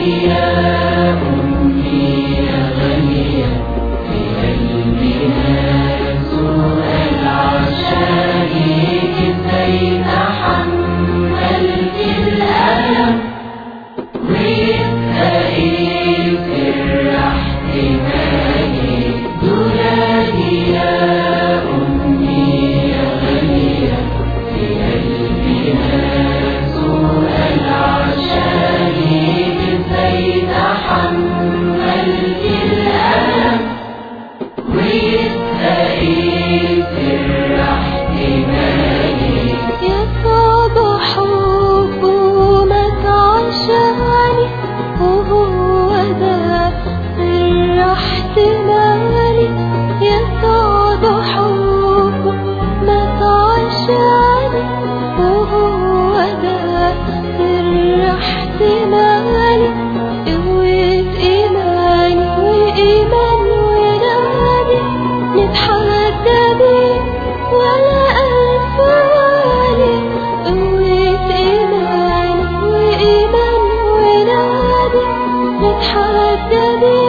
the. نتحدى بيه